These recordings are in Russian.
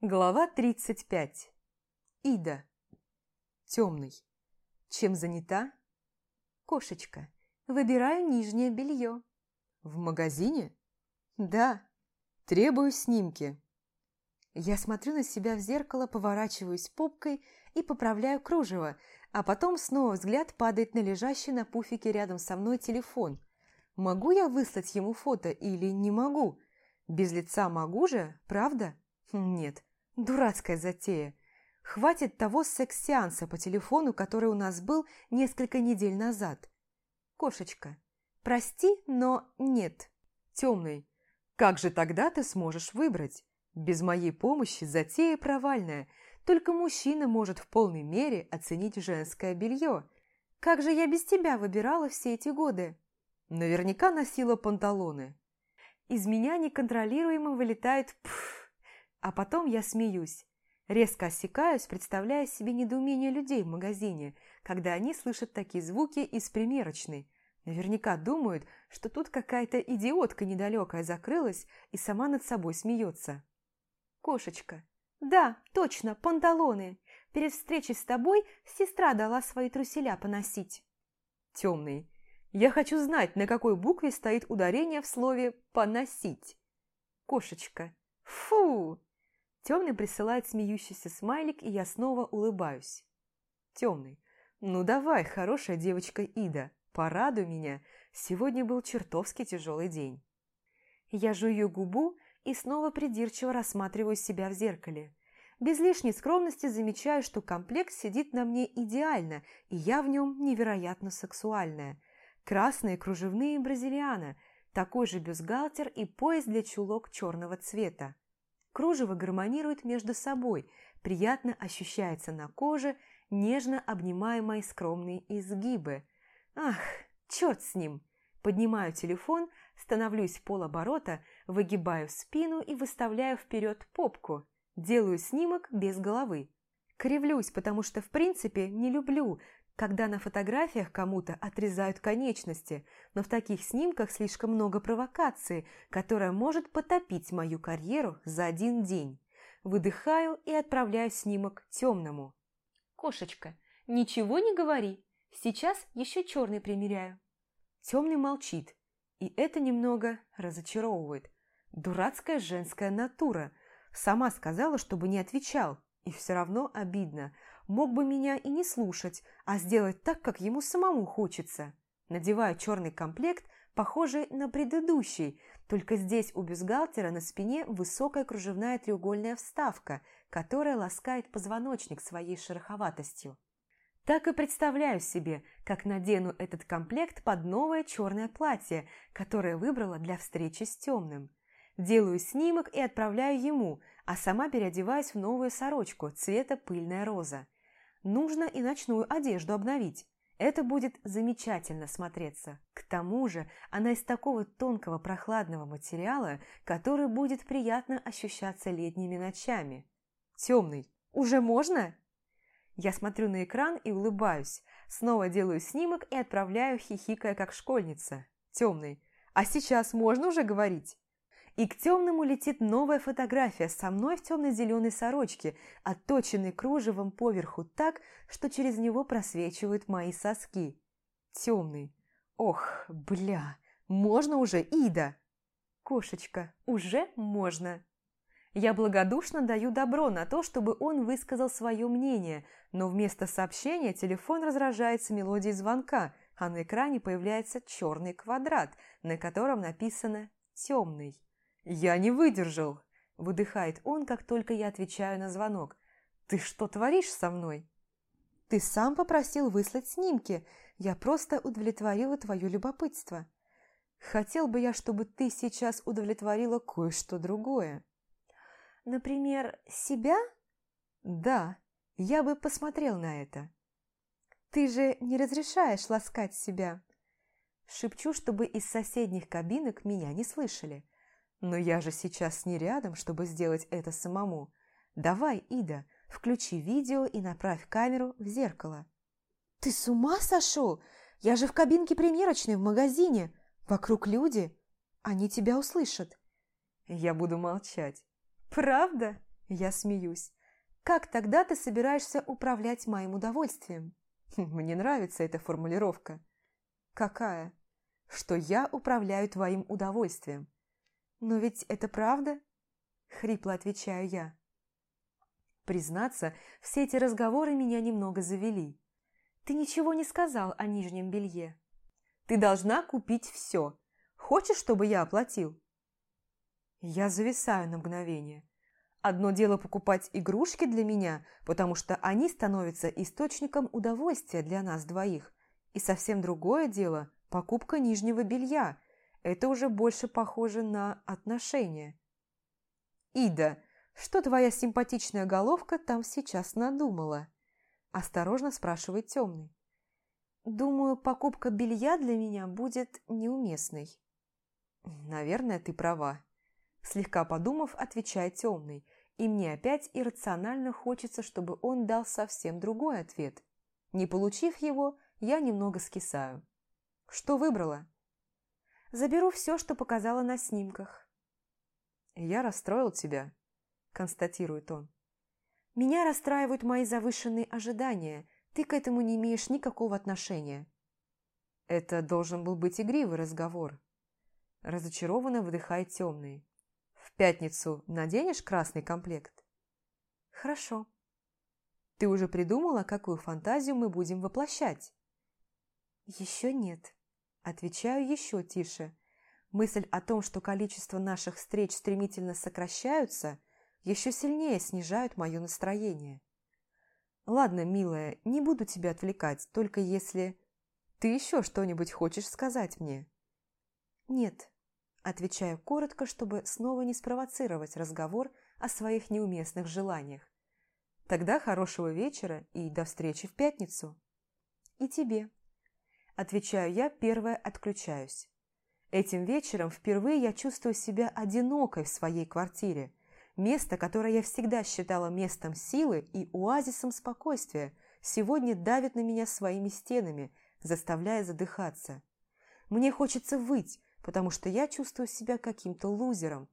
Глава 35. Ида. Темный. Чем занята? Кошечка. Выбираю нижнее белье. В магазине? Да. Требую снимки. Я смотрю на себя в зеркало, поворачиваюсь попкой и поправляю кружево, а потом снова взгляд падает на лежащий на пуфике рядом со мной телефон. Могу я выслать ему фото или не могу? Без лица могу же, правда? Нет. Дурацкая затея. Хватит того секс-сеанса по телефону, который у нас был несколько недель назад. Кошечка. Прости, но нет. Темный. Как же тогда ты сможешь выбрать? Без моей помощи затея провальная. Только мужчина может в полной мере оценить женское белье. Как же я без тебя выбирала все эти годы? Наверняка носила панталоны. Из меня неконтролируемо вылетает пф, а потом я смеюсь. Резко осекаюсь, представляя себе недоумение людей в магазине, когда они слышат такие звуки из примерочной. Наверняка думают, что тут какая-то идиотка недалекая закрылась и сама над собой смеется. Кошечка. Да, точно, панталоны. Перед встречей с тобой сестра дала свои труселя поносить. Темный. Я хочу знать, на какой букве стоит ударение в слове «поносить». Кошечка. Фу! Темный присылает смеющийся смайлик, и я снова улыбаюсь. Темный. «Ну давай, хорошая девочка Ида, порадуй меня. Сегодня был чертовски тяжелый день». Я жую губу и снова придирчиво рассматриваю себя в зеркале. Без лишней скромности замечаю, что комплект сидит на мне идеально, и я в нем невероятно сексуальная. Красные кружевные бразилиана, такой же бюстгальтер и пояс для чулок черного цвета. Кружево гармонирует между собой, приятно ощущается на коже, нежно обнимая мои скромные изгибы. Ах, черт с ним! Поднимаю телефон, становлюсь в полоборота, выгибаю спину и выставляю вперед попку. Делаю снимок без головы. Кривлюсь, потому что в принципе не люблю, когда на фотографиях кому-то отрезают конечности, но в таких снимках слишком много провокации, которая может потопить мою карьеру за один день. Выдыхаю и отправляю снимок темному. «Кошечка, ничего не говори, сейчас еще черный примеряю». Темный молчит, и это немного разочаровывает. Дурацкая женская натура. Сама сказала, чтобы не отвечал, и все равно обидно – мог бы меня и не слушать, а сделать так, как ему самому хочется. Надеваю черный комплект, похожий на предыдущий, только здесь у бюстгальтера на спине высокая кружевная треугольная вставка, которая ласкает позвоночник своей шероховатостью. Так и представляю себе, как надену этот комплект под новое черное платье, которое выбрала для встречи с темным. Делаю снимок и отправляю ему, а сама переодеваюсь в новую сорочку цвета пыльная роза. Нужно и ночную одежду обновить. Это будет замечательно смотреться. К тому же она из такого тонкого прохладного материала, который будет приятно ощущаться летними ночами. Темный. Уже можно? Я смотрю на экран и улыбаюсь. Снова делаю снимок и отправляю, хихикая как школьница. Темный. А сейчас можно уже говорить? И к темному летит новая фотография со мной в темно-зеленой сорочке, отточенной кружевом поверху так, что через него просвечивают мои соски. Темный. Ох, бля, можно уже, Ида? Кошечка, уже можно. Я благодушно даю добро на то, чтобы он высказал свое мнение, но вместо сообщения телефон разражается мелодией звонка, а на экране появляется черный квадрат, на котором написано «темный». «Я не выдержал!» – выдыхает он, как только я отвечаю на звонок. «Ты что творишь со мной?» «Ты сам попросил выслать снимки. Я просто удовлетворила твое любопытство. Хотел бы я, чтобы ты сейчас удовлетворила кое-что другое». «Например, себя?» «Да, я бы посмотрел на это». «Ты же не разрешаешь ласкать себя?» Шепчу, чтобы из соседних кабинок меня не слышали. Но я же сейчас не рядом, чтобы сделать это самому. Давай, Ида, включи видео и направь камеру в зеркало. Ты с ума сошел? Я же в кабинке примерочной в магазине. Вокруг люди. Они тебя услышат. Я буду молчать. Правда? Я смеюсь. Как тогда ты собираешься управлять моим удовольствием? Мне нравится эта формулировка. Какая? Что я управляю твоим удовольствием. Но ведь это правда? Хрипло отвечаю я. Признаться, все эти разговоры меня немного завели. Ты ничего не сказал о нижнем белье. Ты должна купить все. Хочешь, чтобы я оплатил? Я зависаю на мгновение. Одно дело покупать игрушки для меня, потому что они становятся источником удовольствия для нас двоих. И совсем другое дело – покупка нижнего белья. Это уже больше похоже на отношения. «Ида, что твоя симпатичная головка там сейчас надумала?» – осторожно спрашивает темный. «Думаю, покупка белья для меня будет неуместной». «Наверное, ты права», – слегка подумав, отвечает темный – и мне опять иррационально хочется, чтобы он дал совсем другой ответ. Не получив его, я немного скисаю. Что выбрала? Заберу все, что показала на снимках. Я расстроил тебя, констатирует он. Меня расстраивают мои завышенные ожидания. Ты к этому не имеешь никакого отношения. Это должен был быть игривый разговор. Разочарованно выдыхает темный пятницу наденешь красный комплект? Хорошо. Ты уже придумала, какую фантазию мы будем воплощать? Еще нет. Отвечаю еще тише. Мысль о том, что количество наших встреч стремительно сокращаются, еще сильнее снижают мое настроение. Ладно, милая, не буду тебя отвлекать, только если... Ты еще что-нибудь хочешь сказать мне? Нет, Отвечаю коротко, чтобы снова не спровоцировать разговор о своих неуместных желаниях. Тогда хорошего вечера и до встречи в пятницу. И тебе. Отвечаю я, первая отключаюсь. Этим вечером впервые я чувствую себя одинокой в своей квартире. Место, которое я всегда считала местом силы и оазисом спокойствия, сегодня давит на меня своими стенами, заставляя задыхаться. Мне хочется выть, потому что я чувствую себя каким-то лузером.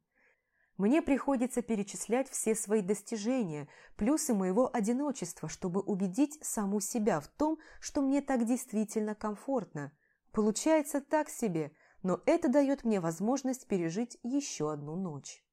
Мне приходится перечислять все свои достижения, плюсы моего одиночества, чтобы убедить саму себя в том, что мне так действительно комфортно. Получается так себе, но это дает мне возможность пережить еще одну ночь.